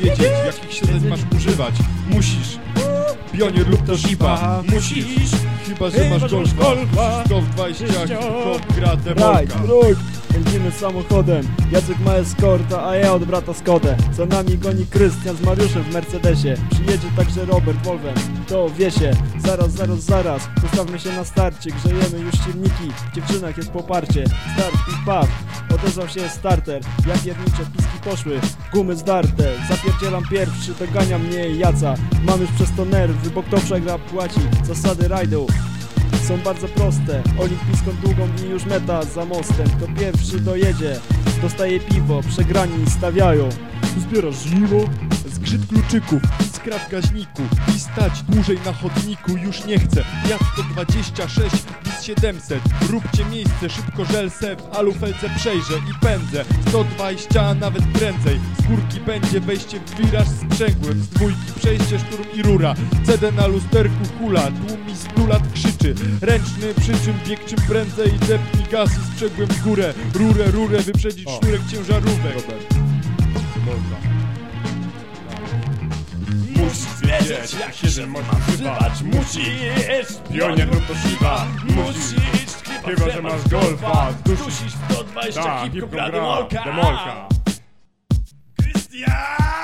wiedzieć, jakich siedzeń masz używać. Musisz. Pionier lub to Shiba. Musisz. Chyba, że masz golfa. 120 hip-hop gra Right, demolka. Pędzimy samochodem. Jacek ma eskorta, a ja od brata Skodę Za nami goni Krystian z Mariuszem w Mercedesie. Przyjedzie także Robert Wolfem To wie się, zaraz, zaraz, zaraz. Postawmy się na starcie, grzejemy już silniki. W dziewczynach jest poparcie. Start i pap Odezwał się starter. Ja piernicze, piski poszły. Gumy zdarte. Zapierdzielam pierwszy, dogania mnie Jaca. Mam już przez to nerwy, bo kto przegra płaci. Zasady rajdu są bardzo proste. Olimpijską długą i już meta za mostem. Kto pierwszy dojedzie, dostaje piwo. Przegrani stawiają. Zbierasz żniwo, zgrzyt kluczyków, iskra w gaźniku i stać dłużej na chodniku. Już nie chcę. Ja 126, bis 700, róbcie miejsce, szybko żelsę w alufelce przejrzę i pędzę. 120, a nawet prędzej, z górki będzie wejście w wiraż sprzęgłym, z dwójki przejście szturm i rura. CD na lusterku hula, tłum mi 100 lat krzyczy, ręczny przy czym bieg czym prędzej, depnij gaz i sprzęgłem w górę. Rurę, rurę, wyprzedzić O. sznurek ciężarówek. Musisz wiedzieć, jak się można używać Musisz, pionier lub to Shiba Musisz, chyba że masz golfa Dusisz w 120 Tak, hip hip-hop gra gra, demolka demolka. Krystian!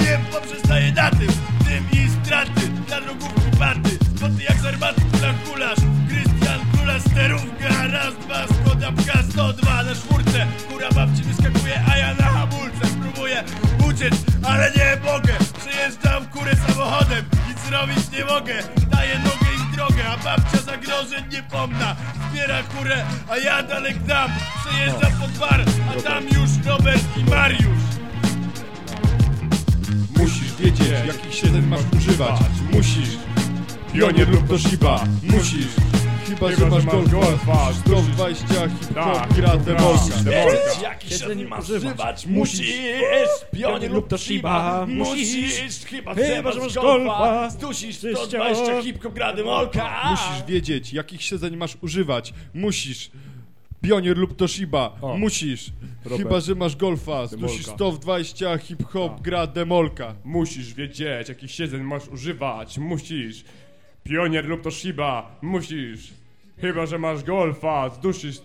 Ja nie poprzestaję na tym Tym i straty dla drogówki party. Spoty jak z armaty dla kulasz. Krystian kula sterówka Raz, dwa, skoda pka 102 na czwórce Kura babci wyskakuje, a ja na hamulce Spróbuję uciec, ale nie mogę Przejeżdżam kurę samochodem. Nic zrobić nie mogę Daję nogę i drogę, a babcia zagrożeń nie pomna Zbiera kurę, a ja dalej gnam Przejeżdżam pod bar, a tam już Robert i Mariusz wiedzieć, jakich siedzeń masz używać. Musisz. Pionier lub to Shiba. Musisz. Chyba, że masz golfa. 120 hip-hop Tak, gra demolka. Siedzeń siedzeń masz używać. Musisz. Pionier lub to Shiba Musisz Chyba, że masz golfa Czyścio. 120 hip-hop gra demolka Musisz wiedzieć, jakich siedzeń masz używać. Musisz. Pionier lub to Shiba. O. Musisz. Robert. Chyba, że masz golfa. Dusisz Demolka. 120 hip-hop Tak. gra demolka. Musisz wiedzieć, jakich siedzeń masz używać. Musisz. Pionier lub to Shiba. Musisz. Chyba, że masz golfa. Zdusisz.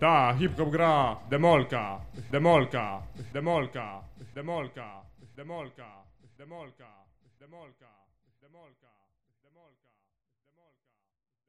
Ta, hip-hop gra. Demolka. Demolka. Demolka. Demolka. Demolka. Demolka. Demolka. Demolka.